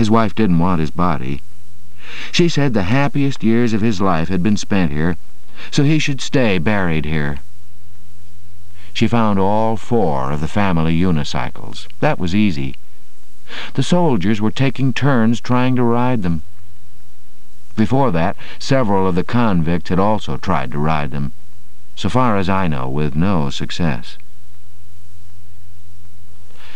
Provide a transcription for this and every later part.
His wife didn't want his body. She said the happiest years of his life had been spent here, so he should stay buried here. She found all four of the family unicycles. That was easy. The soldiers were taking turns trying to ride them. Before that, several of the convicts had also tried to ride them, so far as I know, with no success.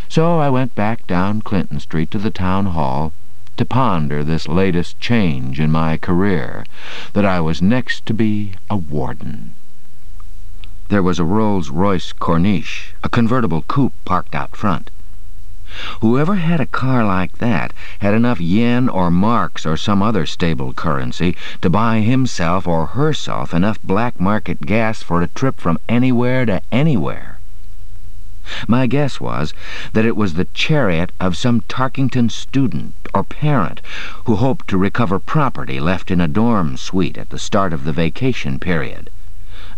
So I went back down Clinton Street to the town hall to ponder this latest change in my career, that I was next to be a warden. There was a Rolls-Royce Corniche, a convertible coupe parked out front. Whoever had a car like that had enough yen or marks or some other stable currency to buy himself or herself enough black market gas for a trip from anywhere to anywhere. My guess was that it was the chariot of some Tarkington student or parent who hoped to recover property left in a dorm suite at the start of the vacation period,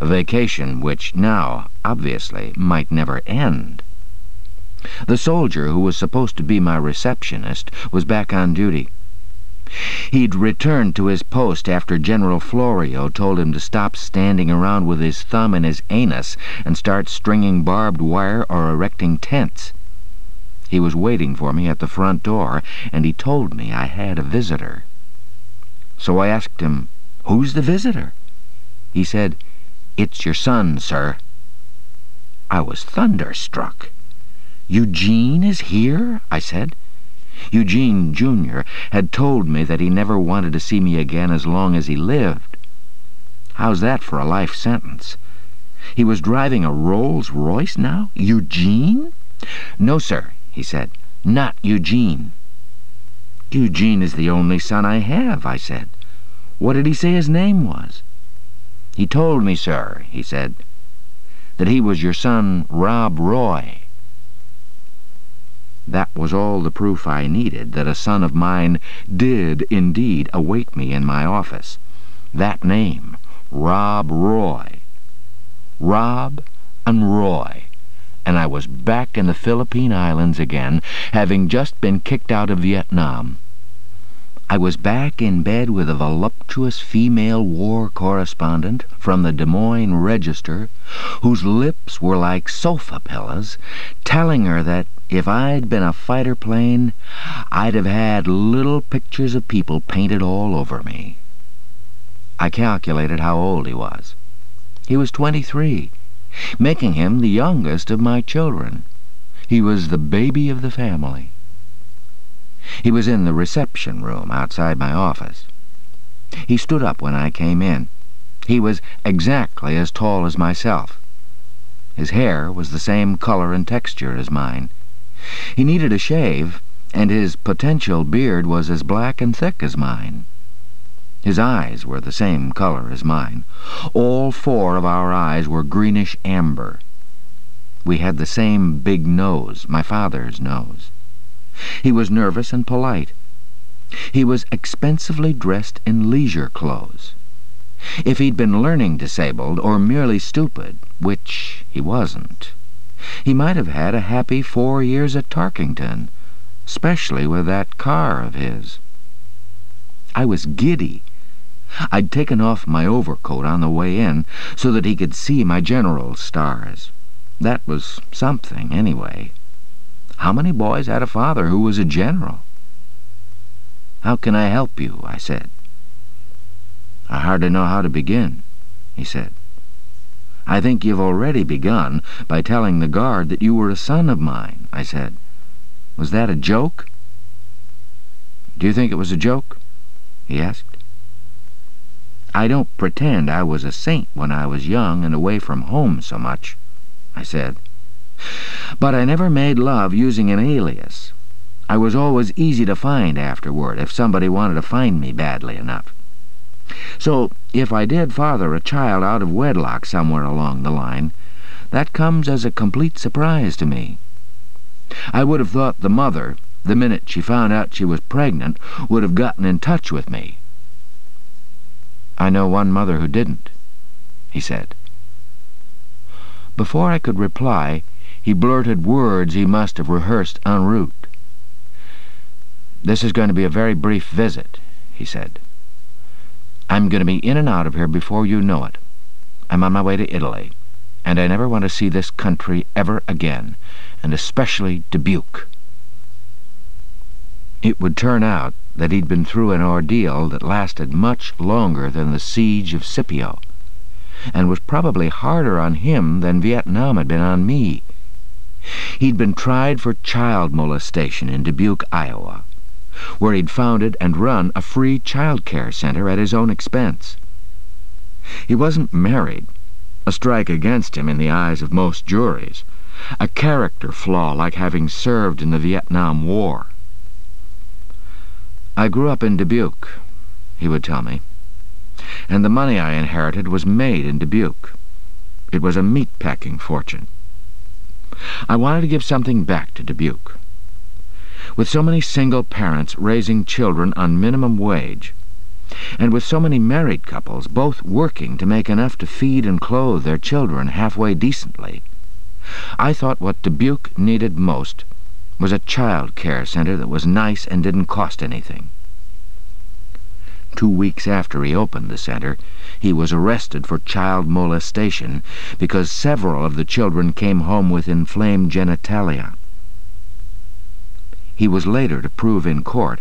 a vacation which now, obviously, might never end. The soldier who was supposed to be my receptionist was back on duty. He'd returned to his post after General Florio told him to stop standing around with his thumb in his anus and start stringing barbed wire or erecting tents. He was waiting for me at the front door, and he told me I had a visitor. So I asked him, Who's the visitor? He said, It's your son, sir. I was thunderstruck. Eugene is here? I said. Eugene, Jr., had told me that he never wanted to see me again as long as he lived. How's that for a life sentence? He was driving a Rolls-Royce now? Eugene? No, sir, he said. Not Eugene. Eugene is the only son I have, I said. What did he say his name was? He told me, sir, he said, that he was your son, Rob Roy. That was all the proof I needed that a son of mine did indeed await me in my office. That name, Rob Roy. Rob and Roy. And I was back in the Philippine Islands again, having just been kicked out of Vietnam. I was back in bed with a voluptuous female war correspondent from the Des Moines Register, whose lips were like sofa pillows, telling her that if I'd been a fighter plane, I'd have had little pictures of people painted all over me. I calculated how old he was. He was twenty-three, making him the youngest of my children. He was the baby of the family. He was in the reception room outside my office. He stood up when I came in. He was exactly as tall as myself. His hair was the same color and texture as mine. He needed a shave, and his potential beard was as black and thick as mine. His eyes were the same color as mine. All four of our eyes were greenish amber. We had the same big nose, my father's nose. He was nervous and polite. He was expensively dressed in leisure clothes. If he'd been learning disabled or merely stupid, which he wasn't, he might have had a happy four years at Tarkington, especially with that car of his. I was giddy. I'd taken off my overcoat on the way in so that he could see my general's stars. That was something, anyway. How many boys had a father who was a general? How can I help you? I said. I hardly know how to begin, he said. I think you've already begun by telling the guard that you were a son of mine, I said. Was that a joke? Do you think it was a joke? he asked. I don't pretend I was a saint when I was young and away from home so much, I said. But I never made love using an alias. I was always easy to find afterward if somebody wanted to find me badly enough. So if I did father a child out of wedlock somewhere along the line, that comes as a complete surprise to me. I would have thought the mother, the minute she found out she was pregnant, would have gotten in touch with me. I know one mother who didn't, he said. Before I could reply, he blurted words he must have rehearsed en route. This is going to be a very brief visit, he said. I'm going to be in and out of here before you know it. I'm on my way to Italy, and I never want to see this country ever again, and especially Dubuque. It would turn out that he'd been through an ordeal that lasted much longer than the siege of Scipio, and was probably harder on him than Vietnam had been on me. He'd been tried for child molestation in Dubuque, Iowa, where he'd founded and run a free child care center at his own expense. He wasn't married, a strike against him in the eyes of most juries, a character flaw like having served in the Vietnam War. I grew up in Dubuque, he would tell me, and the money I inherited was made in Dubuque. It was a meat-packing fortune. I wanted to give something back to Dubuque. With so many single parents raising children on minimum wage, and with so many married couples both working to make enough to feed and clothe their children halfway decently, I thought what Dubuque needed most was a child care center that was nice and didn't cost anything. Two weeks after he opened the center, he was arrested for child molestation because several of the children came home with inflamed genitalia. He was later to prove in court,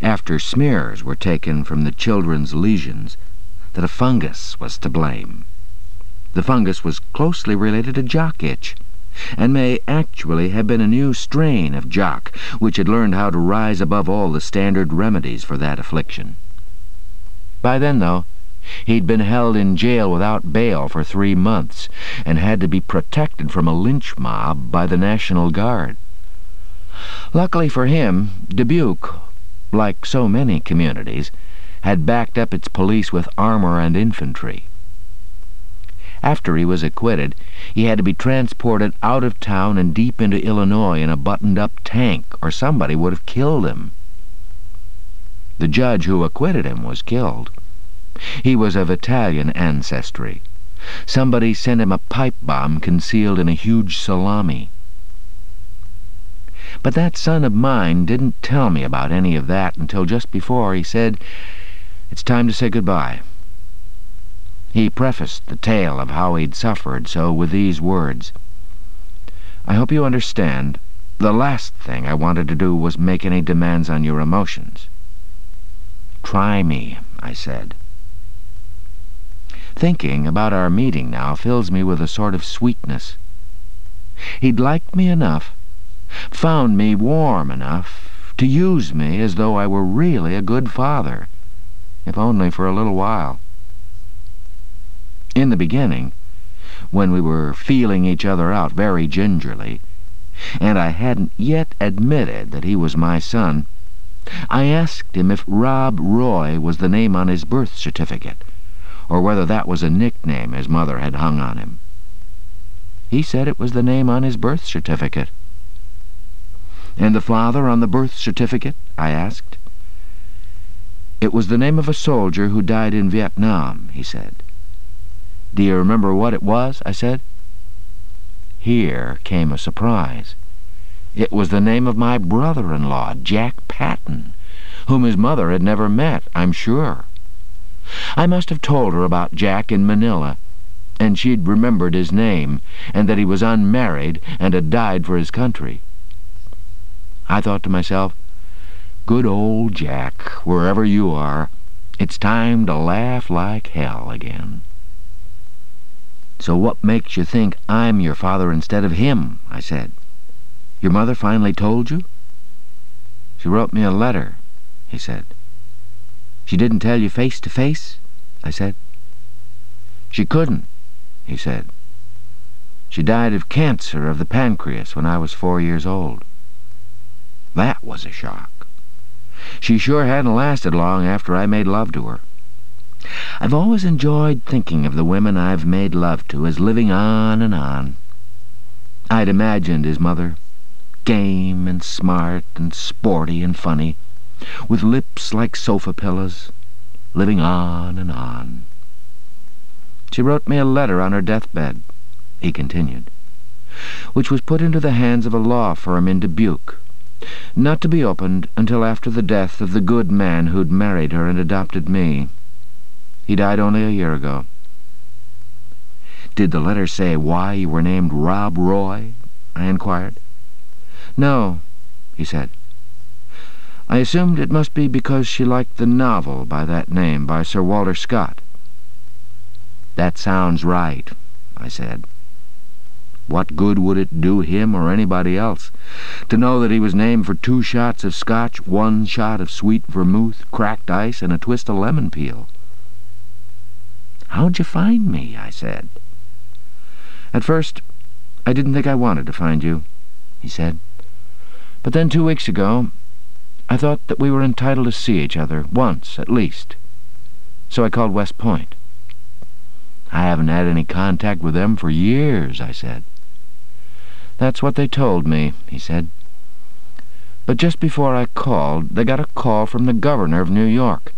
after smears were taken from the children's lesions, that a fungus was to blame. The fungus was closely related to jock itch, and may actually have been a new strain of jock which had learned how to rise above all the standard remedies for that affliction. By then, though, he'd been held in jail without bail for three months and had to be protected from a lynch mob by the National Guard. Luckily for him, Dubuque, like so many communities, had backed up its police with armor and infantry. After he was acquitted, he had to be transported out of town and deep into Illinois in a buttoned-up tank, or somebody would have killed him. The judge who acquitted him was killed. He was of Italian ancestry. Somebody sent him a pipe bomb concealed in a huge salami. But that son of mine didn't tell me about any of that until just before he said, It's time to say goodbye. He prefaced the tale of how he'd suffered so with these words. I hope you understand, the last thing I wanted to do was make any demands on your emotions. Try me, I said. Thinking about our meeting now fills me with a sort of sweetness. He'd liked me enough, found me warm enough, to use me as though I were really a good father, if only for a little while. In the beginning, when we were feeling each other out very gingerly, and I hadn't yet admitted that he was my son, I asked him if Rob Roy was the name on his birth certificate, or whether that was a nickname his mother had hung on him. He said it was the name on his birth certificate. And the father on the birth certificate? I asked. It was the name of a soldier who died in Vietnam, he said. Do you remember what it was? I said. Here came a surprise. It was the name of my brother-in-law, Jack Patton, whom his mother had never met, I'm sure. I must have told her about Jack in Manila, and she'd remembered his name, and that he was unmarried and had died for his country. I thought to myself, good old Jack, wherever you are, it's time to laugh like hell again. So what makes you think I'm your father instead of him? I said. Your mother finally told you? She wrote me a letter, he said. She didn't tell you face to face? I said. She couldn't, he said. She died of cancer of the pancreas when I was four years old. That was a shock. She sure hadn't lasted long after I made love to her. I've always enjoyed thinking of the women I've made love to as living on and on. I'd imagined his mother, game and smart and sporty and funny, with lips like sofa pillows, living on and on. She wrote me a letter on her deathbed, he continued, which was put into the hands of a law firm in Dubuque, Not to be opened until after the death of the good man who'd married her and adopted me. He died only a year ago. Did the letter say why you were named Rob Roy? I inquired. No, he said. I assumed it must be because she liked the novel by that name by Sir Walter Scott. That sounds right, I said. What good would it do him or anybody else to know that he was named for two shots of scotch, one shot of sweet vermouth, cracked ice, and a twist of lemon peel? How'd you find me? I said. At first, I didn't think I wanted to find you, he said. But then two weeks ago, I thought that we were entitled to see each other, once at least. So I called West Point. I haven't had any contact with them for years, I said. That's what they told me, he said. But just before I called, they got a call from the governor of New York,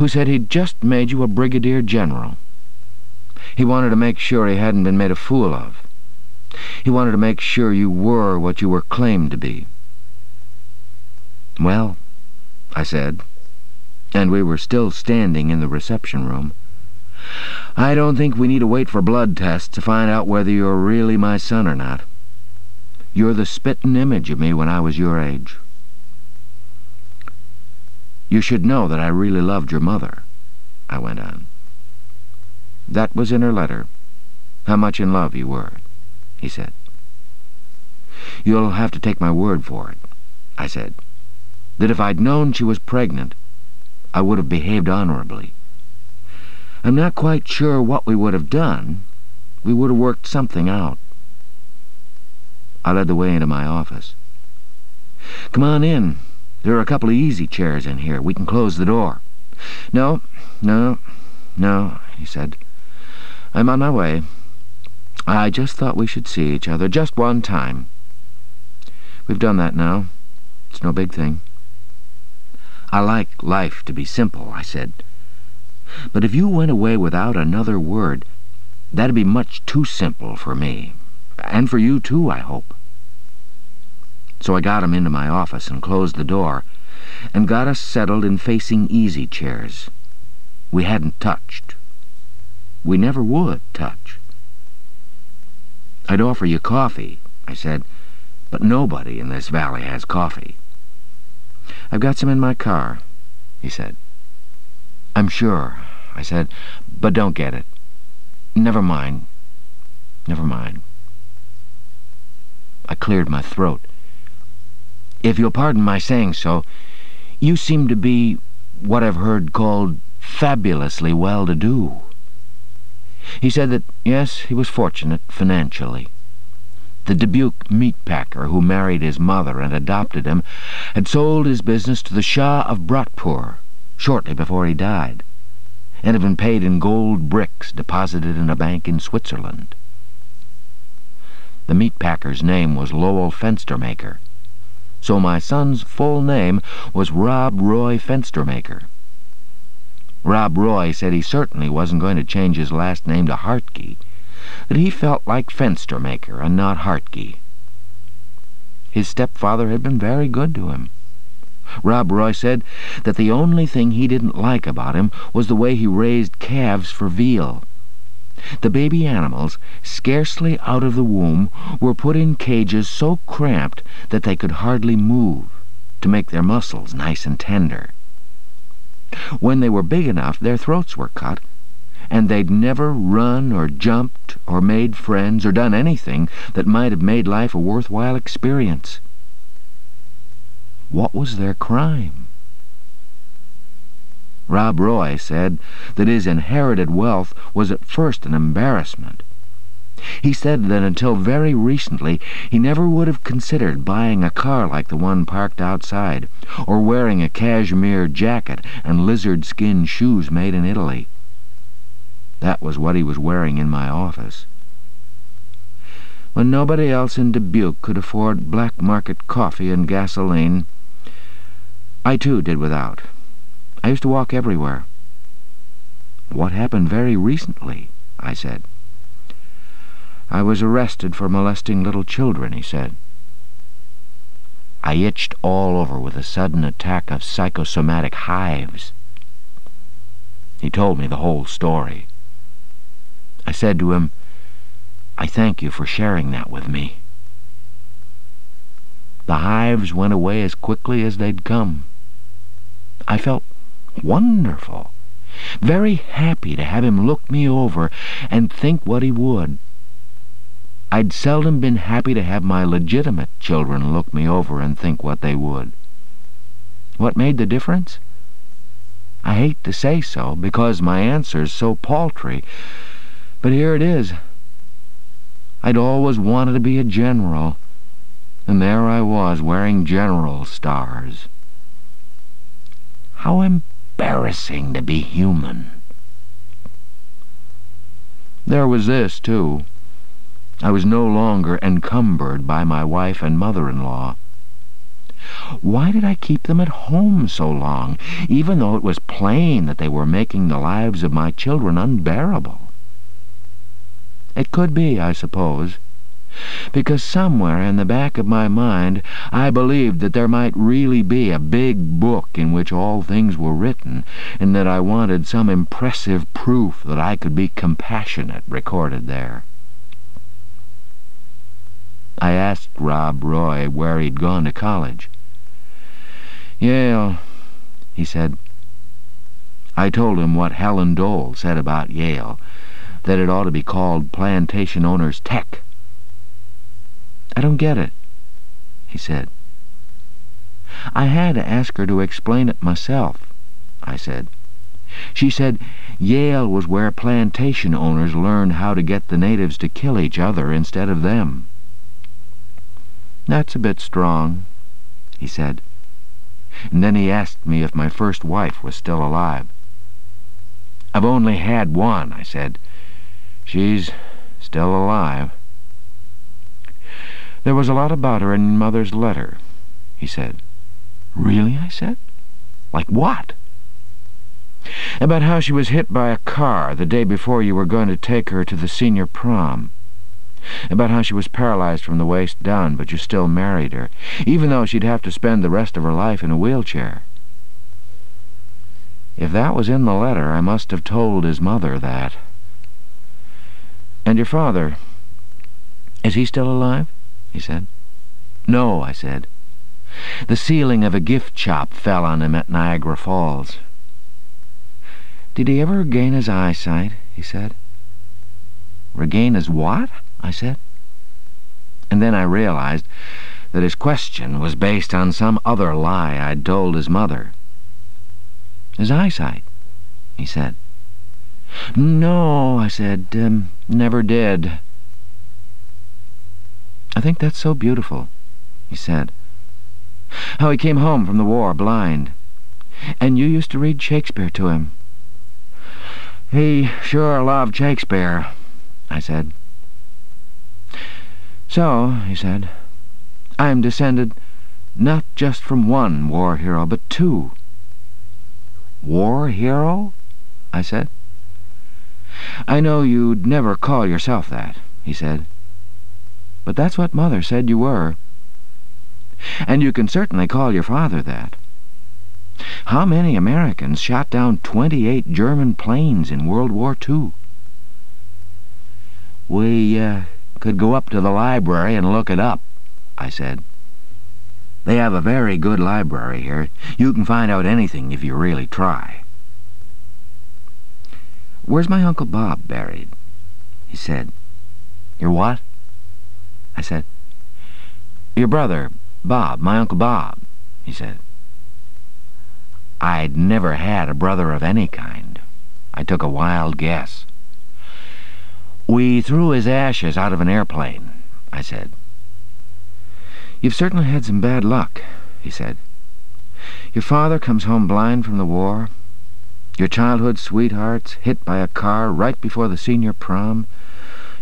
who said he'd just made you a brigadier general. He wanted to make sure he hadn't been made a fool of. He wanted to make sure you were what you were claimed to be. Well, I said, and we were still standing in the reception room, I don't think we need to wait for blood tests to find out whether you're really my son or not. You're the spittin' image of me when I was your age. You should know that I really loved your mother, I went on. That was in her letter, how much in love you were, he said. You'll have to take my word for it, I said, that if I'd known she was pregnant, I would have behaved honorably. I'm not quite sure what we would have done. We would have worked something out. I led the way into my office. Come on in. There are a couple of easy chairs in here. We can close the door. No, no, no, he said. I'm on my way. I just thought we should see each other just one time. We've done that now. It's no big thing. I like life to be simple, I said. But if you went away without another word, that'd be much too simple for me. And for you, too, I hope. So I got him into my office and closed the door, and got us settled in facing easy chairs. We hadn't touched. We never would touch. I'd offer you coffee, I said, but nobody in this valley has coffee. I've got some in my car, he said. I'm sure, I said, but don't get it. Never mind. Never mind. I cleared my throat. If you'll pardon my saying so, you seem to be what I've heard called fabulously well-to-do. He said that, yes, he was fortunate financially. The Dubuque meat packer who married his mother and adopted him had sold his business to the Shah of Bratpuhr, shortly before he died, and had been paid in gold bricks deposited in a bank in Switzerland. The meat packer's name was Lowell Fenstermaker, so my son's full name was Rob Roy Fenstermaker. Rob Roy said he certainly wasn't going to change his last name to Hartke, that he felt like Fenstermaker and not Hartke. His stepfather had been very good to him. Rob Roy said that the only thing he didn't like about him was the way he raised calves for veal. The baby animals, scarcely out of the womb, were put in cages so cramped that they could hardly move, to make their muscles nice and tender. When they were big enough, their throats were cut, and they'd never run or jumped or made friends or done anything that might have made life a worthwhile experience. What was their crime? Rob Roy said that his inherited wealth was at first an embarrassment. He said that until very recently he never would have considered buying a car like the one parked outside, or wearing a cashmere jacket and lizard skin shoes made in Italy. That was what he was wearing in my office. When nobody else in Dubuque could afford black market coffee and gasoline, I too did without. I used to walk everywhere. What happened very recently? I said. I was arrested for molesting little children, he said. I itched all over with a sudden attack of psychosomatic hives. He told me the whole story. I said to him, I thank you for sharing that with me. The hives went away as quickly as they'd come. I felt wonderful, very happy to have him look me over and think what he would. I'd seldom been happy to have my legitimate children look me over and think what they would. What made the difference? I hate to say so, because my answer's so paltry, but here it is. I'd always wanted to be a general, and there I was wearing general stars. How embarrassing to be human. There was this, too. I was no longer encumbered by my wife and mother-in-law. Why did I keep them at home so long, even though it was plain that they were making the lives of my children unbearable? It could be, I suppose, because somewhere in the back of my mind I believed that there might really be a big book in which all things were written, and that I wanted some impressive proof that I could be compassionate recorded there. I asked Rob Roy where he'd gone to college. Yale, he said. I told him what Helen Dole said about Yale, that it ought to be called Plantation Owners Tech. I don't get it, he said. I had to ask her to explain it myself, I said. She said Yale was where plantation owners learned how to get the natives to kill each other instead of them. That's a bit strong, he said. And then he asked me if my first wife was still alive. I've only had one, I said. She's still alive. There was a lot about her in Mother's letter, he said. Really? I said. Like what? About how she was hit by a car the day before you were going to take her to the senior prom about how she was paralyzed from the waist down, but you still married her, even though she'd have to spend the rest of her life in a wheelchair. If that was in the letter, I must have told his mother that. And your father, is he still alive? he said. No, I said. The ceiling of a gift shop fell on him at Niagara Falls. Did he ever regain his eyesight? he said. Regain his what? I said. And then I realized that his question was based on some other lie I'd told his mother. His eyesight, he said. No, I said, um, never did. I think that's so beautiful, he said. How he came home from the war blind. And you used to read Shakespeare to him. He sure loved Shakespeare, I said. So, he said, I am descended not just from one war hero, but two. War hero? I said. I know you'd never call yourself that, he said. But that's what Mother said you were. And you can certainly call your father that. How many Americans shot down 28 German planes in World War II? We, uh, could go up to the library and look it up, I said. They have a very good library here. You can find out anything if you really try. Where's my Uncle Bob buried? He said. Your what? I said. Your brother, Bob, my Uncle Bob, he said. I'd never had a brother of any kind. I took a wild guess. We threw his ashes out of an airplane, I said. You've certainly had some bad luck, he said. Your father comes home blind from the war. Your childhood sweetheart's hit by a car right before the senior prom.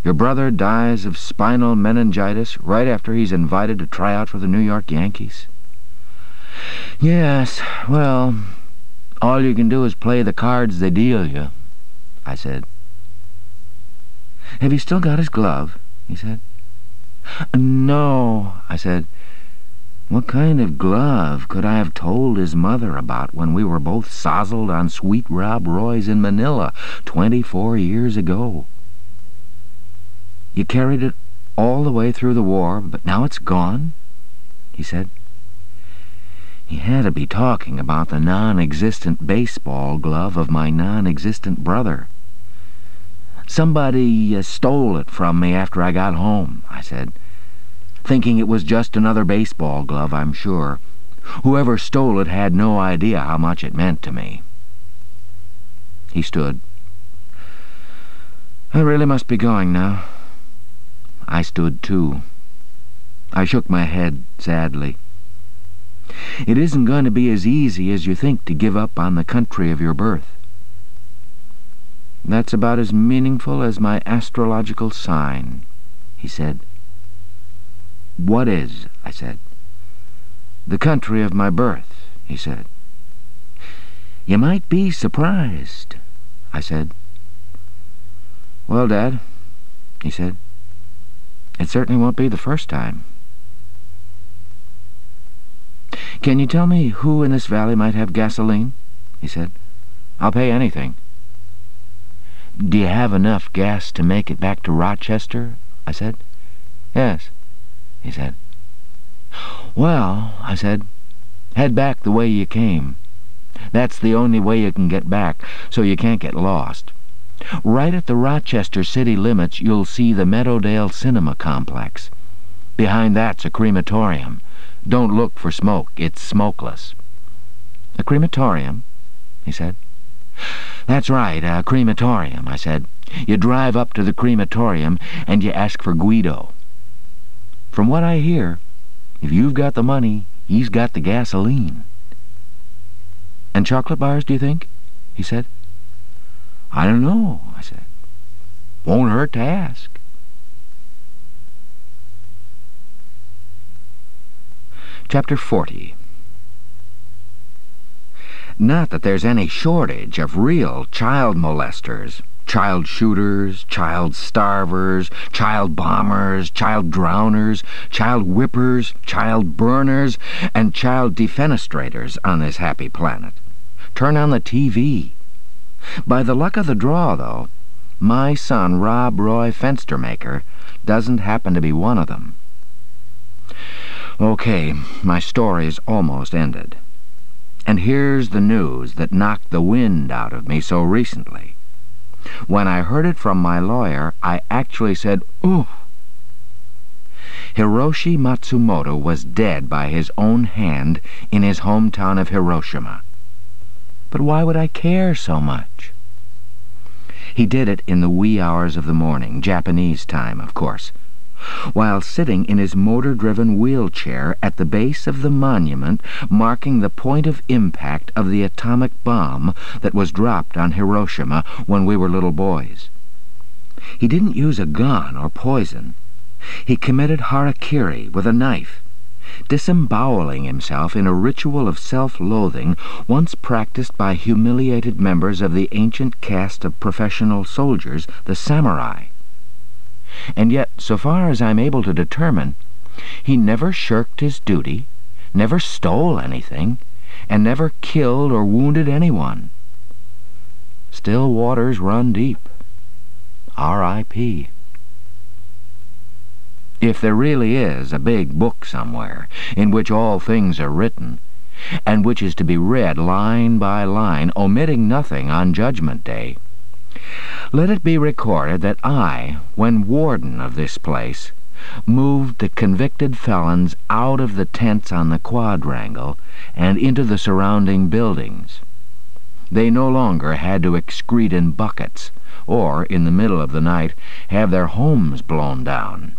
Your brother dies of spinal meningitis right after he's invited to try out for the New York Yankees. Yes, well, all you can do is play the cards they deal you, I said. Have you still got his glove? he said. No, I said. What kind of glove could I have told his mother about when we were both sozzled on Sweet Rob Roy's in Manila twenty-four years ago? You carried it all the way through the war, but now it's gone? he said. He had to be talking about the non-existent baseball glove of my non-existent brother. Somebody uh, stole it from me after I got home, I said. Thinking it was just another baseball glove, I'm sure. Whoever stole it had no idea how much it meant to me. He stood. I really must be going now. I stood too. I shook my head sadly. It isn't going to be as easy as you think to give up on the country of your birth. That's about as meaningful as my astrological sign, he said. What is? I said. The country of my birth, he said. You might be surprised, I said. Well, Dad, he said, it certainly won't be the first time. Can you tell me who in this valley might have gasoline? he said. I'll pay anything. Do you have enough gas to make it back to Rochester? I said. Yes, he said. Well, I said, head back the way you came. That's the only way you can get back, so you can't get lost. Right at the Rochester city limits, you'll see the Meadowdale Cinema Complex. Behind that's a crematorium. Don't look for smoke. It's smokeless. A crematorium? he said. That's right, a crematorium, I said. You drive up to the crematorium and you ask for Guido. From what I hear, if you've got the money, he's got the gasoline. And chocolate bars, do you think? he said. I don't know, I said. Won't hurt to ask. Chapter 40 Not that there's any shortage of real child molesters, child shooters, child starvers, child bombers, child drowners, child whippers, child burners, and child defenestrators on this happy planet. Turn on the TV. By the luck of the draw, though, my son Rob Roy Fenstermaker doesn't happen to be one of them. Okay, my story's almost ended. And here's the news that knocked the wind out of me so recently. When I heard it from my lawyer, I actually said, ooh. Hiroshi Matsumoto was dead by his own hand in his hometown of Hiroshima. But why would I care so much? He did it in the wee hours of the morning, Japanese time, of course, while sitting in his motor-driven wheelchair at the base of the monument marking the point of impact of the atomic bomb that was dropped on Hiroshima when we were little boys. He didn't use a gun or poison. He committed harakiri with a knife, disemboweling himself in a ritual of self-loathing once practiced by humiliated members of the ancient caste of professional soldiers, the samurai and yet, so far as I'm able to determine, he never shirked his duty, never stole anything, and never killed or wounded anyone. Still waters run deep. R.I.P. If there really is a big book somewhere in which all things are written, and which is to be read line by line, omitting nothing on Judgment Day, let it be recorded that I, when warden of this place, moved the convicted felons out of the tents on the quadrangle and into the surrounding buildings. They no longer had to excrete in buckets, or, in the middle of the night, have their homes blown down.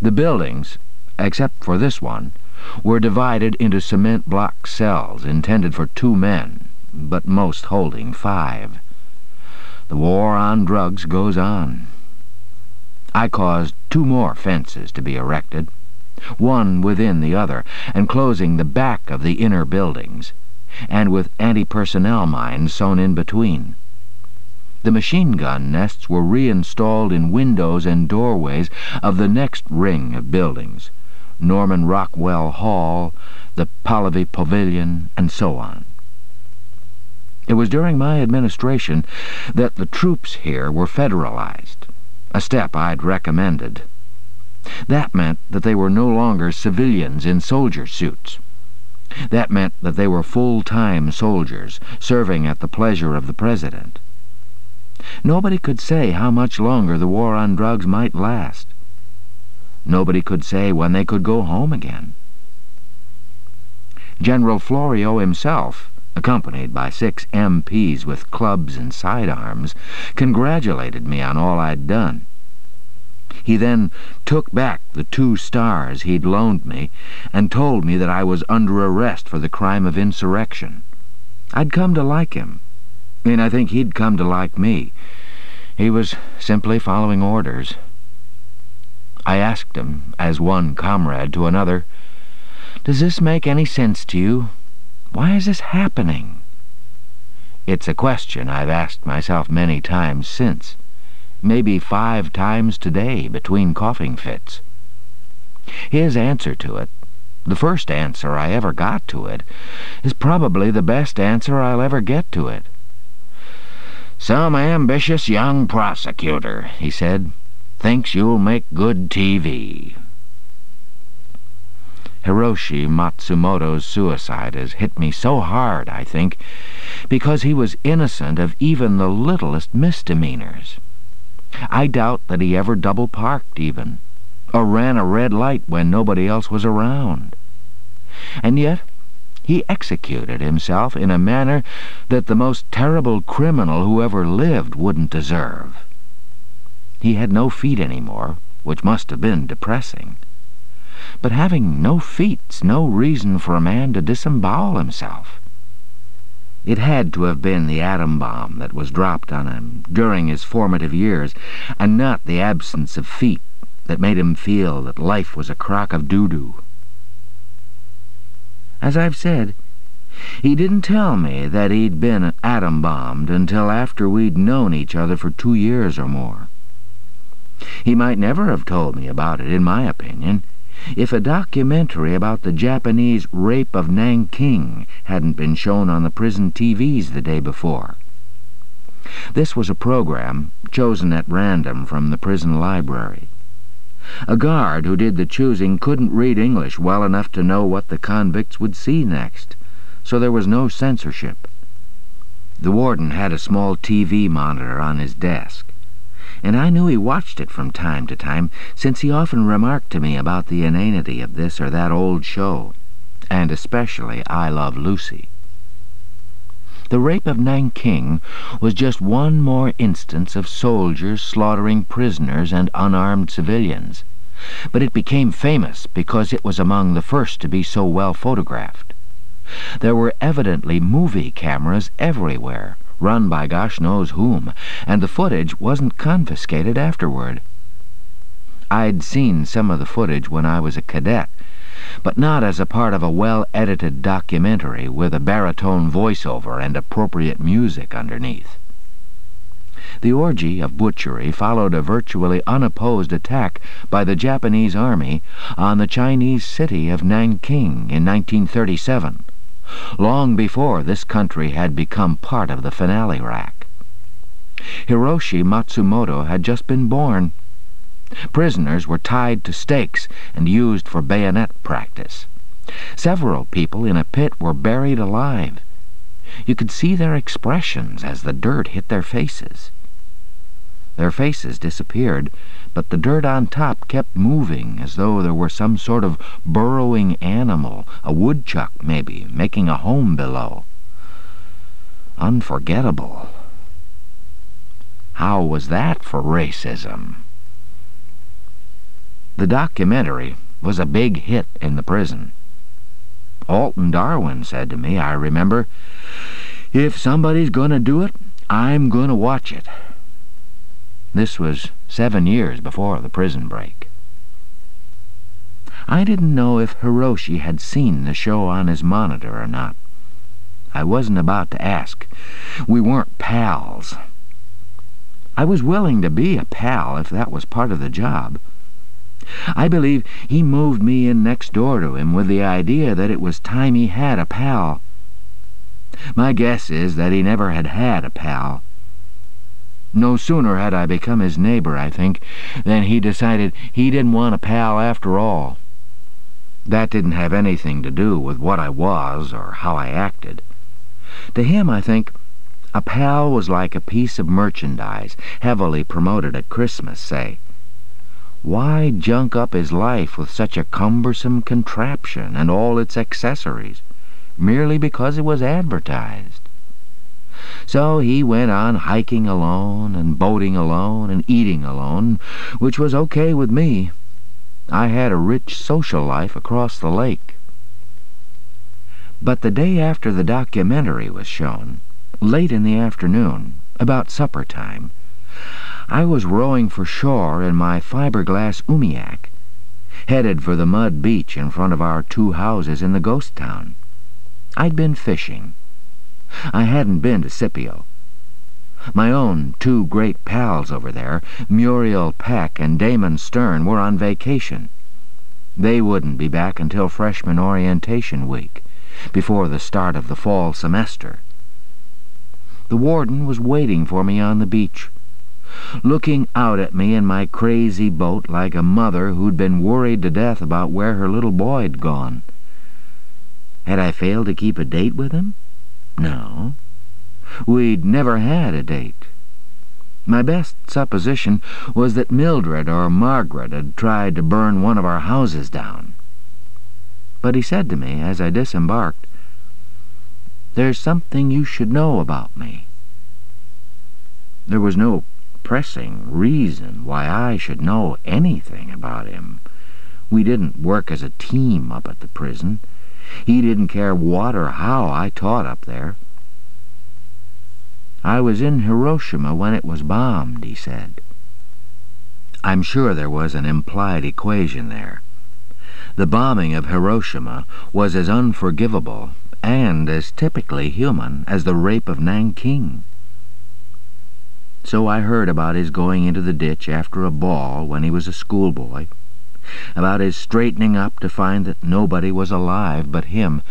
The buildings, except for this one, were divided into cement block cells intended for two men, but most holding five. The war on drugs goes on. I caused two more fences to be erected, one within the other, enclosing the back of the inner buildings, and with anti-personnel mines sewn in between. The machine gun nests were reinstalled in windows and doorways of the next ring of buildings, Norman Rockwell Hall, the Pahlavi Pavilion, and so on. It was during my administration that the troops here were federalized, a step I'd recommended. That meant that they were no longer civilians in soldier suits. That meant that they were full-time soldiers, serving at the pleasure of the President. Nobody could say how much longer the war on drugs might last. Nobody could say when they could go home again. General Florio himself, accompanied by six MPs with clubs and sidearms, congratulated me on all I'd done. He then took back the two stars he'd loaned me and told me that I was under arrest for the crime of insurrection. I'd come to like him, and I think he'd come to like me. He was simply following orders. I asked him, as one comrade to another, Does this make any sense to you? Why is this happening? It's a question I've asked myself many times since maybe five times today between coughing fits. His answer to it, the first answer I ever got to it, is probably the best answer I'll ever get to it. Some ambitious young prosecutor, he said, thinks you'll make good TV. Hiroshi Matsumoto's suicide has hit me so hard, I think, because he was innocent of even the littlest misdemeanors. I doubt that he ever double-parked, even, or ran a red light when nobody else was around. And yet he executed himself in a manner that the most terrible criminal who ever lived wouldn't deserve. He had no feet anymore, which must have been depressing. But having no feet's no reason for a man to disembowel himself. It had to have been the atom bomb that was dropped on him during his formative years, and not the absence of feet that made him feel that life was a crock of doo-doo. As I've said, he didn't tell me that he'd been atom-bombed until after we'd known each other for two years or more. He might never have told me about it, in my opinion, if a documentary about the Japanese rape of Nanking hadn't been shown on the prison TVs the day before. This was a program chosen at random from the prison library. A guard who did the choosing couldn't read English well enough to know what the convicts would see next, so there was no censorship. The warden had a small TV monitor on his desk and I knew he watched it from time to time, since he often remarked to me about the inanity of this or that old show, and especially I Love Lucy. The rape of Nanking was just one more instance of soldiers slaughtering prisoners and unarmed civilians, but it became famous because it was among the first to be so well photographed. There were evidently movie cameras everywhere, run by gosh knows whom, and the footage wasn't confiscated afterward. I'd seen some of the footage when I was a cadet, but not as a part of a well-edited documentary with a baritone voiceover and appropriate music underneath. The orgy of butchery followed a virtually unopposed attack by the Japanese army on the Chinese city of Nanking in 1937 long before this country had become part of the finale rack. Hiroshi Matsumoto had just been born. Prisoners were tied to stakes and used for bayonet practice. Several people in a pit were buried alive. You could see their expressions as the dirt hit their faces. Their faces disappeared, but the dirt on top kept moving as though there were some sort of burrowing animal, a woodchuck maybe, making a home below. Unforgettable. How was that for racism? The documentary was a big hit in the prison. Alton Darwin said to me, I remember, if somebody's going to do it, I'm going to watch it. This was seven years before the prison break. I didn't know if Hiroshi had seen the show on his monitor or not. I wasn't about to ask. We weren't pals. I was willing to be a pal if that was part of the job. I believe he moved me in next door to him with the idea that it was time he had a pal. My guess is that he never had had a pal. No sooner had I become his neighbor, I think, than he decided he didn't want a pal after all. That didn't have anything to do with what I was or how I acted. To him, I think, a pal was like a piece of merchandise, heavily promoted at Christmas, say. Why junk up his life with such a cumbersome contraption and all its accessories, merely because it was advertised? So he went on hiking alone and boating alone and eating alone, which was okay with me. I had a rich social life across the lake. But the day after the documentary was shown, late in the afternoon, about supper time, I was rowing for shore in my fiberglass umiak, headed for the mud beach in front of our two houses in the ghost town. I'd been fishing. I hadn't been to Scipio. My own two great pals over there, Muriel Peck and Damon Stern, were on vacation. They wouldn't be back until freshman orientation week, before the start of the fall semester. The warden was waiting for me on the beach, looking out at me in my crazy boat like a mother who'd been worried to death about where her little boy'd gone. Had I failed to keep a date with him? No. We'd never had a date. My best supposition was that Mildred or Margaret had tried to burn one of our houses down. But he said to me as I disembarked, There's something you should know about me. There was no pressing reason why I should know anything about him. We didn't work as a team up at the prison. He didn't care what or how I taught up there. I was in Hiroshima when it was bombed, he said. I'm sure there was an implied equation there. The bombing of Hiroshima was as unforgivable and as typically human as the rape of Nanking. So I heard about his going into the ditch after a ball when he was a schoolboy, about his straightening up to find that nobody was alive but him,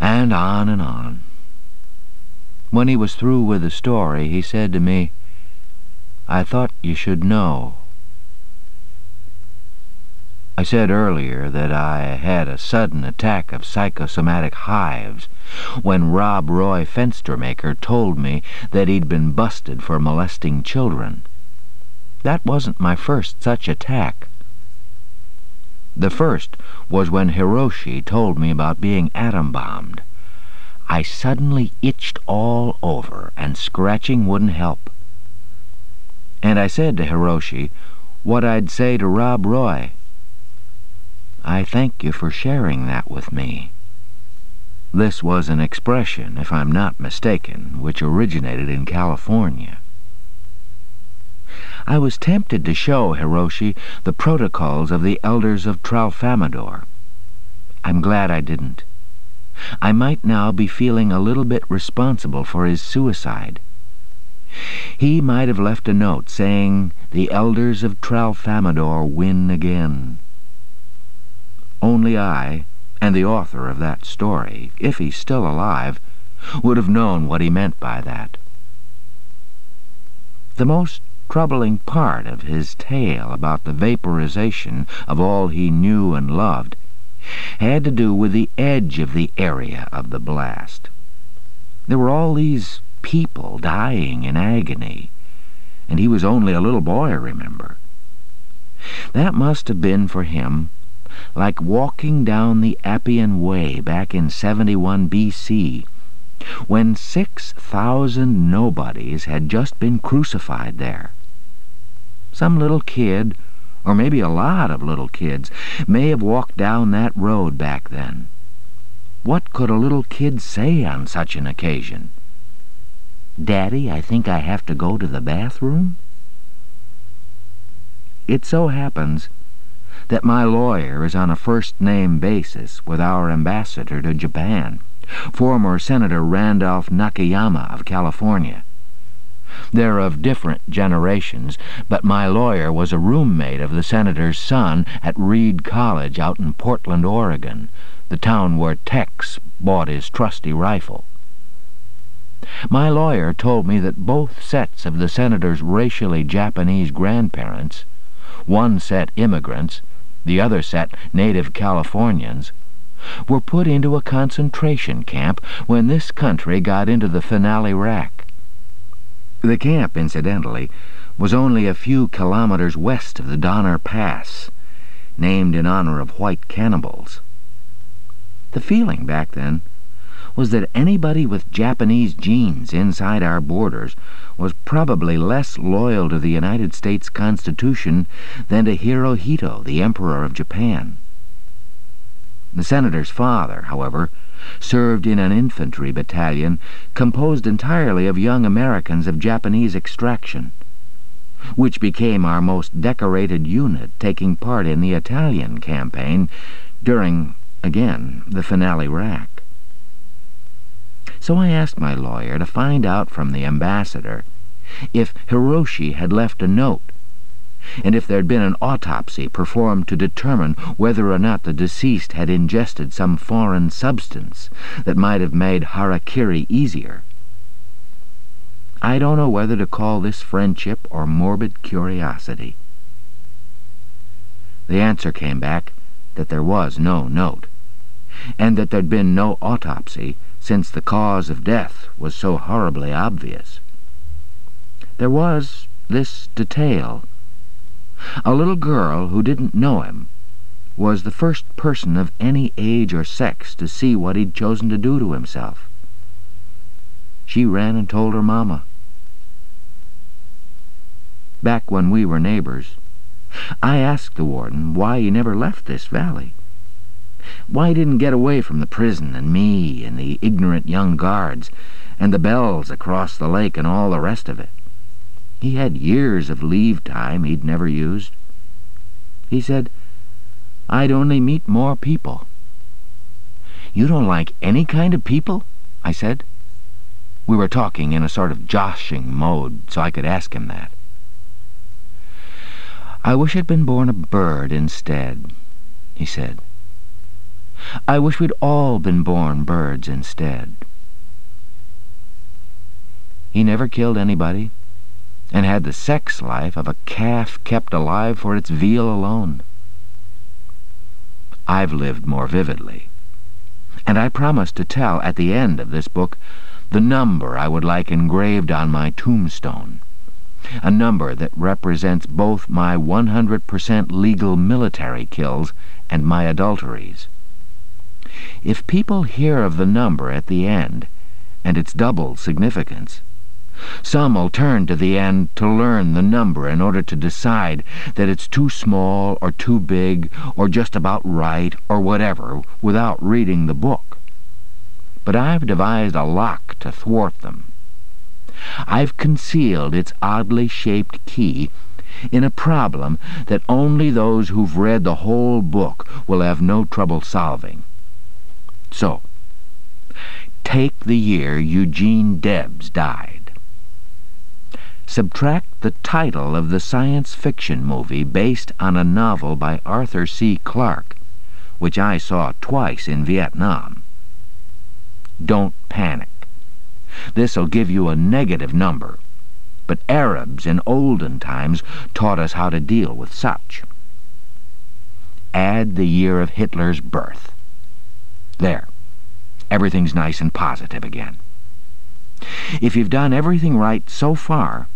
and on and on. When he was through with the story, he said to me, I thought you should know. I said earlier that I had a sudden attack of psychosomatic hives when Rob Roy Fenstermaker told me that he'd been busted for molesting children. That wasn't my first such attack. The first was when Hiroshi told me about being atom-bombed. I suddenly itched all over, and scratching wouldn't help. And I said to Hiroshi what I'd say to Rob Roy. I thank you for sharing that with me. This was an expression, if I'm not mistaken, which originated in California. I was tempted to show Hiroshi the protocols of the elders of Tralfamadore. I'm glad I didn't. I might now be feeling a little bit responsible for his suicide. He might have left a note saying, The elders of Tralfamadore win again. Only I, and the author of that story, if he's still alive, would have known what he meant by that. The most troubling part of his tale about the vaporization of all he knew and loved had to do with the edge of the area of the blast. There were all these people dying in agony, and he was only a little boy, remember. That must have been for him like walking down the Appian Way back in 71 B.C., when 6,000 nobodies had just been crucified there. Some little kid or maybe a lot of little kids, may have walked down that road back then. What could a little kid say on such an occasion? Daddy, I think I have to go to the bathroom? It so happens that my lawyer is on a first-name basis with our ambassador to Japan, former Senator Randolph Nakayama of California. They're of different generations, but my lawyer was a roommate of the senator's son at Reed College out in Portland, Oregon, the town where Tex bought his trusty rifle. My lawyer told me that both sets of the senator's racially Japanese grandparents, one set immigrants, the other set native Californians, were put into a concentration camp when this country got into the finale rack. The camp, incidentally, was only a few kilometers west of the Donner Pass, named in honor of white cannibals. The feeling back then was that anybody with Japanese genes inside our borders was probably less loyal to the United States Constitution than to Hirohito, the Emperor of Japan. The senator's father, however, served in an infantry battalion composed entirely of young Americans of Japanese extraction, which became our most decorated unit, taking part in the Italian campaign during, again, the finale rack. So I asked my lawyer to find out from the ambassador if Hiroshi had left a note, and if there'd been an autopsy performed to determine whether or not the deceased had ingested some foreign substance that might have made harakiri easier. I don't know whether to call this friendship or morbid curiosity. The answer came back that there was no note, and that there'd been no autopsy since the cause of death was so horribly obvious. There was this detail. A little girl who didn't know him was the first person of any age or sex to see what he'd chosen to do to himself. She ran and told her mama. Back when we were neighbors, I asked the warden why he never left this valley. Why he didn't get away from the prison and me and the ignorant young guards and the bells across the lake and all the rest of it? He had years of leave time he'd never used. He said, I'd only meet more people. You don't like any kind of people? I said. We were talking in a sort of joshing mode, so I could ask him that. I wish I'd been born a bird instead, he said. I wish we'd all been born birds instead. He never killed anybody, and had the sex life of a calf kept alive for its veal alone. I've lived more vividly, and I promise to tell at the end of this book the number I would like engraved on my tombstone, a number that represents both my 100% legal military kills and my adulteries. If people hear of the number at the end, and its double significance, some'll turn to the end to learn the number in order to decide that it's too small or too big or just about right or whatever without reading the book. But I've devised a lock to thwart them. I've concealed its oddly shaped key in a problem that only those who've read the whole book will have no trouble solving. So, take the year Eugene Debs died. Subtract the title of the science fiction movie based on a novel by Arthur C. Clarke, which I saw twice in Vietnam. Don't panic. This'll give you a negative number, but Arabs in olden times taught us how to deal with such. Add the year of Hitler's birth. There. Everything's nice and positive again. If you've done everything right so far,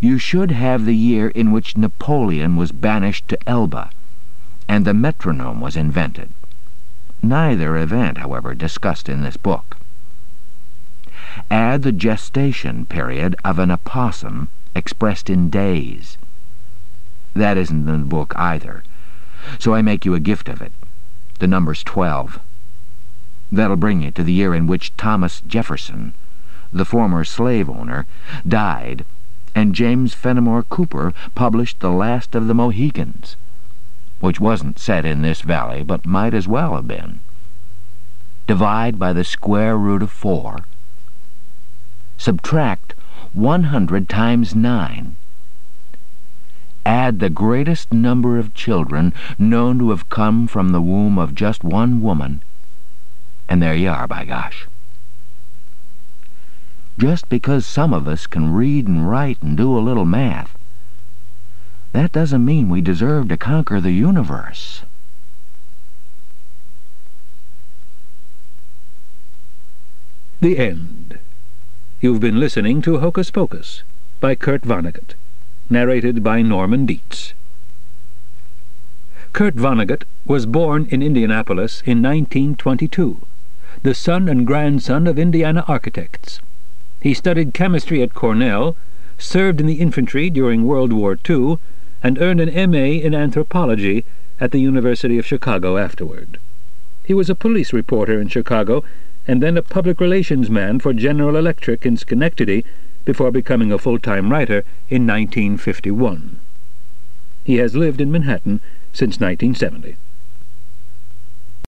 you should have the year in which Napoleon was banished to Elba, and the metronome was invented. Neither event, however, discussed in this book. Add the gestation period of an opossum expressed in days. That isn't in the book either, so I make you a gift of it. The number's twelve. That'll bring you to the year in which Thomas Jefferson, the former slave owner, died, and James Fenimore Cooper published The Last of the Mohicans, which wasn't set in this valley, but might as well have been. Divide by the square root of four. Subtract 100 times 9. Add the greatest number of children known to have come from the womb of just one woman, and there you are, by gosh. Just because some of us can read and write and do a little math, that doesn't mean we deserve to conquer the universe. The End. You've been listening to Hocus Pocus by Kurt Vonnegut, narrated by Norman Dietz. Kurt Vonnegut was born in Indianapolis in 1922, the son and grandson of Indiana architects. He studied chemistry at Cornell, served in the infantry during World War II, and earned an M.A. in anthropology at the University of Chicago afterward. He was a police reporter in Chicago and then a public relations man for General Electric in Schenectady before becoming a full-time writer in 1951. He has lived in Manhattan since 1970.